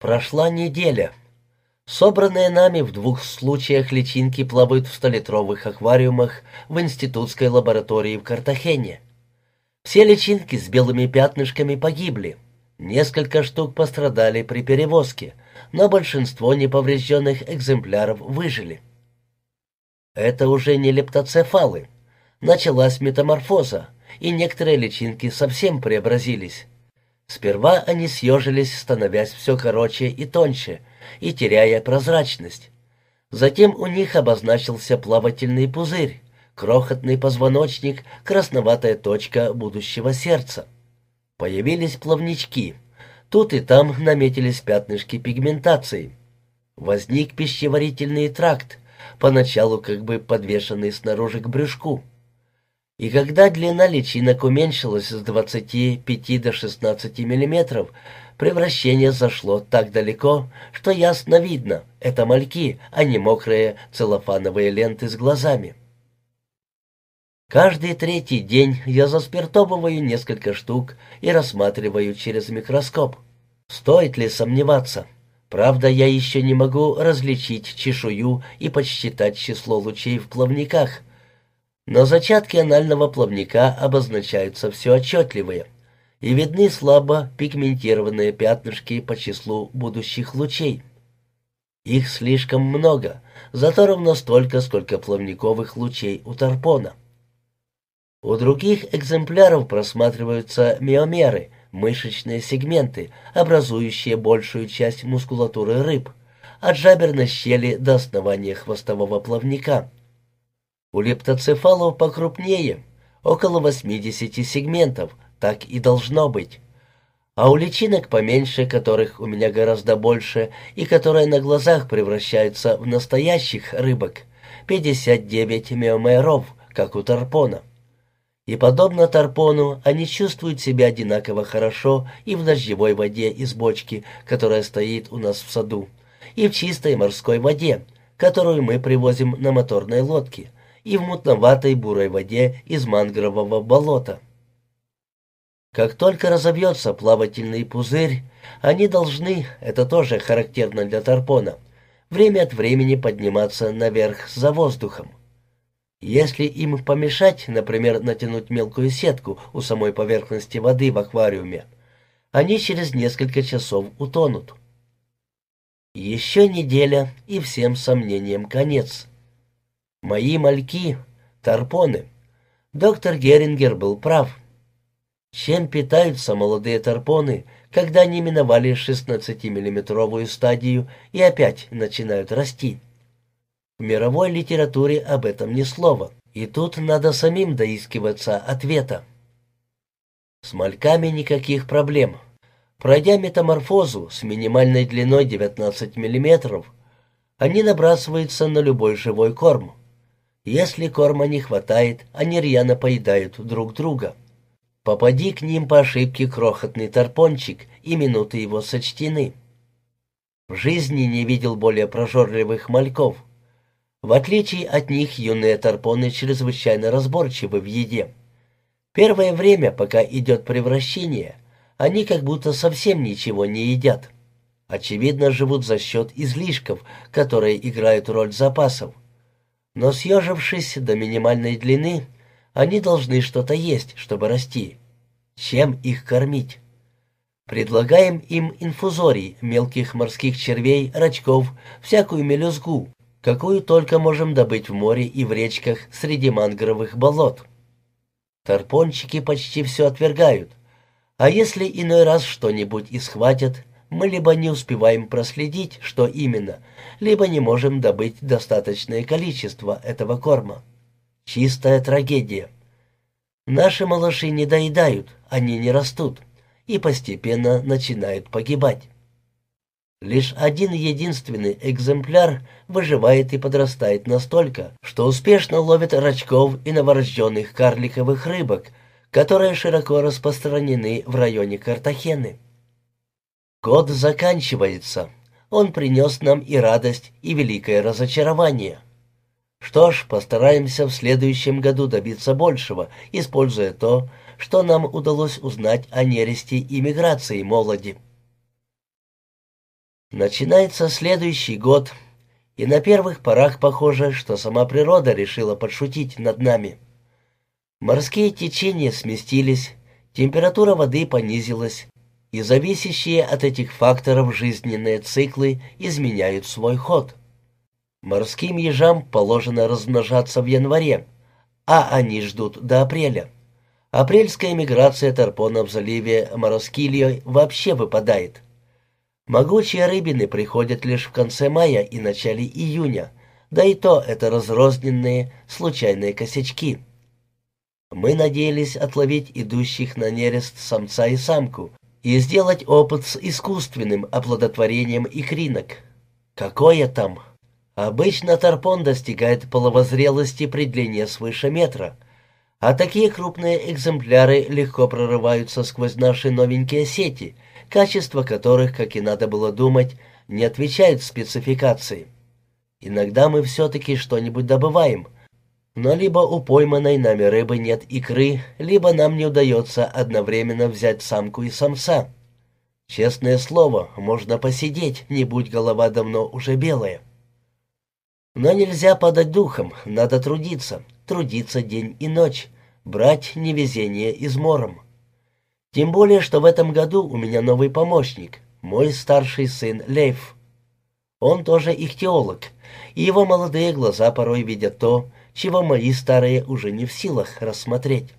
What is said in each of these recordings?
Прошла неделя. Собранные нами в двух случаях личинки плавают в столитровых аквариумах в институтской лаборатории в Картахене. Все личинки с белыми пятнышками погибли. Несколько штук пострадали при перевозке, но большинство неповрежденных экземпляров выжили. Это уже не лептоцефалы. Началась метаморфоза, и некоторые личинки совсем преобразились. Сперва они съежились, становясь все короче и тоньше, и теряя прозрачность. Затем у них обозначился плавательный пузырь, крохотный позвоночник, красноватая точка будущего сердца. Появились плавнички. Тут и там наметились пятнышки пигментации. Возник пищеварительный тракт, поначалу как бы подвешенный снаружи к брюшку. И когда длина личинок уменьшилась с 25 до 16 мм, превращение зашло так далеко, что ясно видно, это мальки, а не мокрые целлофановые ленты с глазами. Каждый третий день я заспиртовываю несколько штук и рассматриваю через микроскоп. Стоит ли сомневаться? Правда, я еще не могу различить чешую и подсчитать число лучей в плавниках, но зачатки анального плавника обозначаются все отчетливее, и видны слабо пигментированные пятнышки по числу будущих лучей. Их слишком много, зато ровно столько, сколько плавниковых лучей у тарпона. У других экземпляров просматриваются миомеры, мышечные сегменты, образующие большую часть мускулатуры рыб, от жаберной щели до основания хвостового плавника – у лептоцефалов покрупнее, около 80 сегментов, так и должно быть. А у личинок поменьше, которых у меня гораздо больше, и которые на глазах превращаются в настоящих рыбок, 59 миомеров, как у тарпона. И подобно тарпону, они чувствуют себя одинаково хорошо и в дождевой воде из бочки, которая стоит у нас в саду, и в чистой морской воде, которую мы привозим на моторной лодке – и в мутноватой бурой воде из мангрового болота. Как только разовьется плавательный пузырь, они должны, это тоже характерно для тарпона, время от времени подниматься наверх за воздухом. Если им помешать, например, натянуть мелкую сетку у самой поверхности воды в аквариуме, они через несколько часов утонут. Еще неделя, и всем сомнениям конец. Мои мальки, тарпоны. Доктор Герингер был прав. Чем питаются молодые тарпоны, когда они миновали 16-миллиметровую стадию и опять начинают расти? В мировой литературе об этом ни слова, и тут надо самим доискиваться ответа. С мальками никаких проблем. Пройдя метаморфозу с минимальной длиной 19 мм, они набрасываются на любой живой корм. Если корма не хватает, они рьяно поедают друг друга. Попади к ним по ошибке крохотный тарпончик, и минуты его сочтены. В жизни не видел более прожорливых мальков. В отличие от них, юные тарпоны чрезвычайно разборчивы в еде. Первое время, пока идет превращение, они как будто совсем ничего не едят. Очевидно, живут за счет излишков, которые играют роль запасов. Но съежившись до минимальной длины, они должны что-то есть, чтобы расти. Чем их кормить? Предлагаем им инфузорий мелких морских червей, рачков, всякую мелюзгу, какую только можем добыть в море и в речках среди мангровых болот. Тарпончики почти все отвергают, а если иной раз что-нибудь и схватят, мы либо не успеваем проследить, что именно, либо не можем добыть достаточное количество этого корма. Чистая трагедия. Наши малыши не доедают, они не растут и постепенно начинают погибать. Лишь один единственный экземпляр выживает и подрастает настолько, что успешно ловит рачков и новорожденных карликовых рыбок, которые широко распространены в районе Картахены. Год заканчивается. Он принес нам и радость, и великое разочарование. Что ж, постараемся в следующем году добиться большего, используя то, что нам удалось узнать о нересте и миграции молоди. Начинается следующий год, и на первых порах похоже, что сама природа решила подшутить над нами. Морские течения сместились, температура воды понизилась, и зависящие от этих факторов жизненные циклы изменяют свой ход. Морским ежам положено размножаться в январе, а они ждут до апреля. Апрельская миграция тарпона в заливе Мороскильо вообще выпадает. Могучие рыбины приходят лишь в конце мая и начале июня, да и то это разрозненные случайные косячки. Мы надеялись отловить идущих на нерест самца и самку и сделать опыт с искусственным оплодотворением икринок. Какое там? Обычно тарпон достигает половозрелости при длине свыше метра — а такие крупные экземпляры легко прорываются сквозь наши новенькие сети, качество которых, как и надо было думать, не отвечает спецификации. Иногда мы все-таки что-нибудь добываем, но либо у пойманной нами рыбы нет икры, либо нам не удается одновременно взять самку и самца. Честное слово, можно посидеть, не будь голова давно уже белая. Но нельзя подать духом, надо трудиться трудиться день и ночь, брать невезение измором. Тем более, что в этом году у меня новый помощник, мой старший сын Лейф. Он тоже ихтиолог, и его молодые глаза порой видят то, чего мои старые уже не в силах рассмотреть.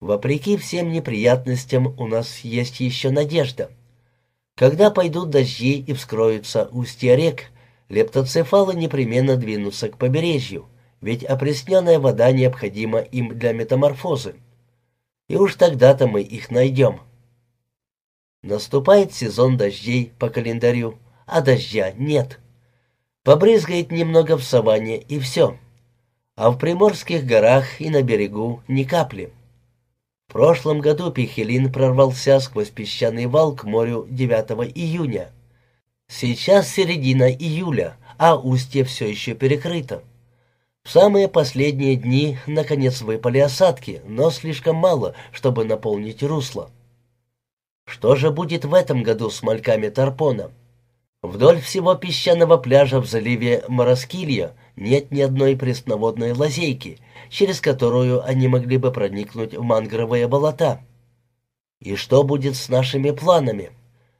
Вопреки всем неприятностям у нас есть еще надежда. Когда пойдут дожди и вскроются устья рек, лептоцефалы непременно двинутся к побережью, ведь опресненная вода необходима им для метаморфозы. И уж тогда-то мы их найдем. Наступает сезон дождей по календарю, а дождя нет. Побрызгает немного в саванне и все. А в Приморских горах и на берегу ни капли. В прошлом году Пихелин прорвался сквозь песчаный вал к морю 9 июня. Сейчас середина июля, а устье все еще перекрыто. В самые последние дни, наконец, выпали осадки, но слишком мало, чтобы наполнить русло. Что же будет в этом году с мальками Тарпона? Вдоль всего песчаного пляжа в заливе Мороскилья нет ни одной пресноводной лазейки, через которую они могли бы проникнуть в мангровые болота. И что будет с нашими планами?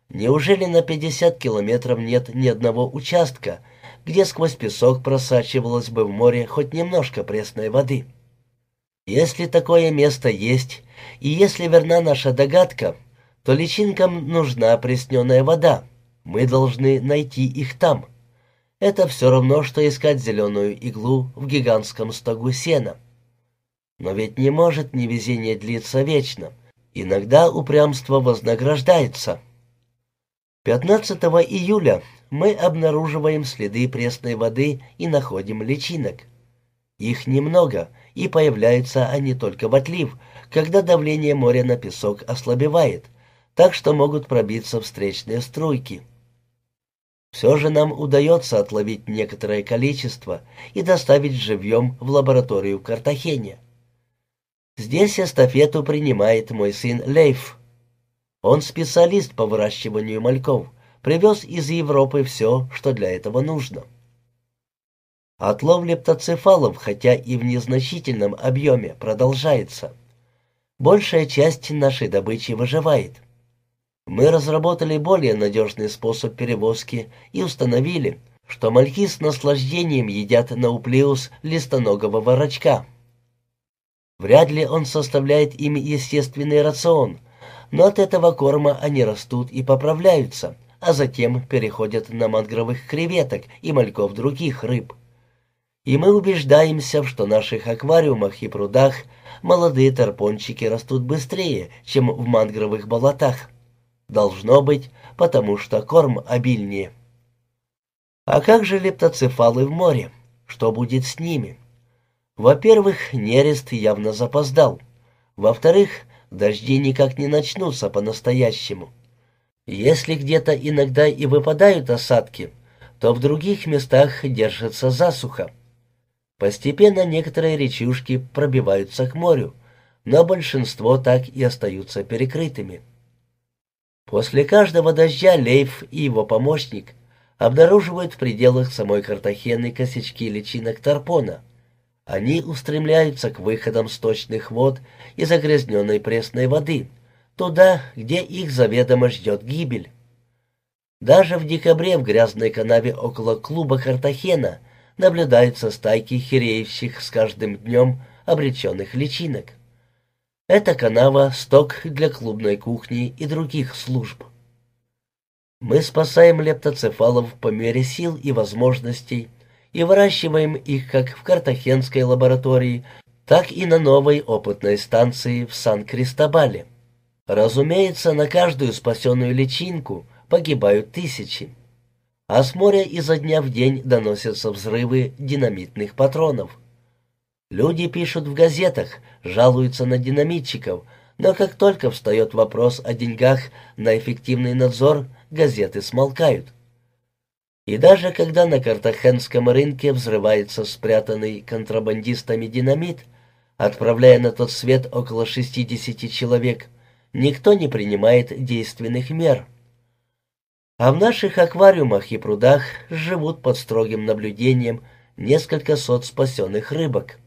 Неужели на 50 километров нет ни одного участка, где сквозь песок просачивалось бы в море хоть немножко пресной воды. Если такое место есть, и если верна наша догадка, то личинкам нужна пресненная вода. Мы должны найти их там. Это все равно, что искать зеленую иглу в гигантском стогу сена. Но ведь не может невезение длиться вечно. Иногда упрямство вознаграждается. 15 июля мы обнаруживаем следы пресной воды и находим личинок. Их немного, и появляются они только в отлив, когда давление моря на песок ослабевает, так что могут пробиться встречные струйки. Все же нам удается отловить некоторое количество и доставить живьем в лабораторию в Картахене. Здесь эстафету принимает мой сын Лейф. Он специалист по выращиванию мальков — привез из Европы все, что для этого нужно. Отлов лептоцефалов, хотя и в незначительном объеме, продолжается. Большая часть нашей добычи выживает. Мы разработали более надежный способ перевозки и установили, что мальки с наслаждением едят науплиус листоногого ворочка. Вряд ли он составляет им естественный рацион, но от этого корма они растут и поправляются, а затем переходят на мангровых креветок и мальков других рыб. И мы убеждаемся, что в наших аквариумах и прудах молодые тарпончики растут быстрее, чем в мангровых болотах. Должно быть, потому что корм обильнее. А как же лептоцефалы в море? Что будет с ними? Во-первых, нерест явно запоздал. Во-вторых, дожди никак не начнутся по-настоящему. Если где-то иногда и выпадают осадки, то в других местах держится засуха. Постепенно некоторые речушки пробиваются к морю, но большинство так и остаются перекрытыми. После каждого дождя Лейф и его помощник обнаруживают в пределах самой Картахены косячки личинок Тарпона. Они устремляются к выходам сточных вод и загрязненной пресной воды, туда, где их заведомо ждет гибель. Даже в декабре в грязной канаве около клуба Картахена наблюдаются стайки хиреющих с каждым днем обреченных личинок. Эта канава — сток для клубной кухни и других служб. Мы спасаем лептоцефалов по мере сил и возможностей и выращиваем их как в картахенской лаборатории, так и на новой опытной станции в Сан-Кристобале. Разумеется, на каждую спасенную личинку погибают тысячи. А с моря изо дня в день доносятся взрывы динамитных патронов. Люди пишут в газетах, жалуются на динамитчиков, но как только встает вопрос о деньгах на эффективный надзор, газеты смолкают. И даже когда на картахенском рынке взрывается спрятанный контрабандистами динамит, отправляя на тот свет около 60 человек, никто не принимает действенных мер. А в наших аквариумах и прудах живут под строгим наблюдением несколько сот спасенных рыбок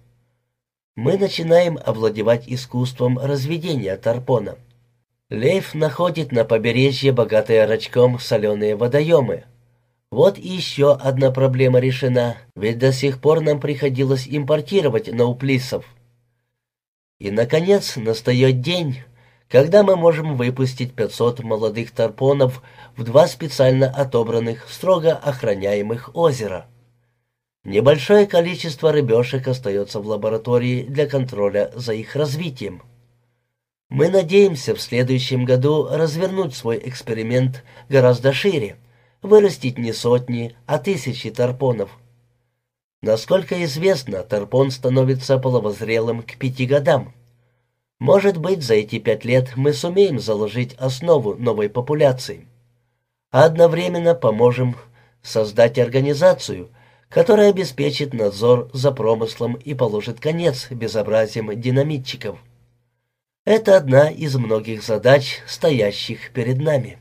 мы начинаем овладевать искусством разведения тарпона. Лейф находит на побережье богатые рачком соленые водоемы. Вот и еще одна проблема решена, ведь до сих пор нам приходилось импортировать науплисов. И, наконец, настает день, когда мы можем выпустить 500 молодых тарпонов в два специально отобранных, строго охраняемых озера. Небольшое количество рыбешек остается в лаборатории для контроля за их развитием. Мы надеемся в следующем году развернуть свой эксперимент гораздо шире, вырастить не сотни, а тысячи тарпонов. Насколько известно, тарпон становится половозрелым к пяти годам. Может быть, за эти пять лет мы сумеем заложить основу новой популяции. А одновременно поможем создать организацию, которая обеспечит надзор за промыслом и положит конец безобразиям динамитчиков. Это одна из многих задач, стоящих перед нами.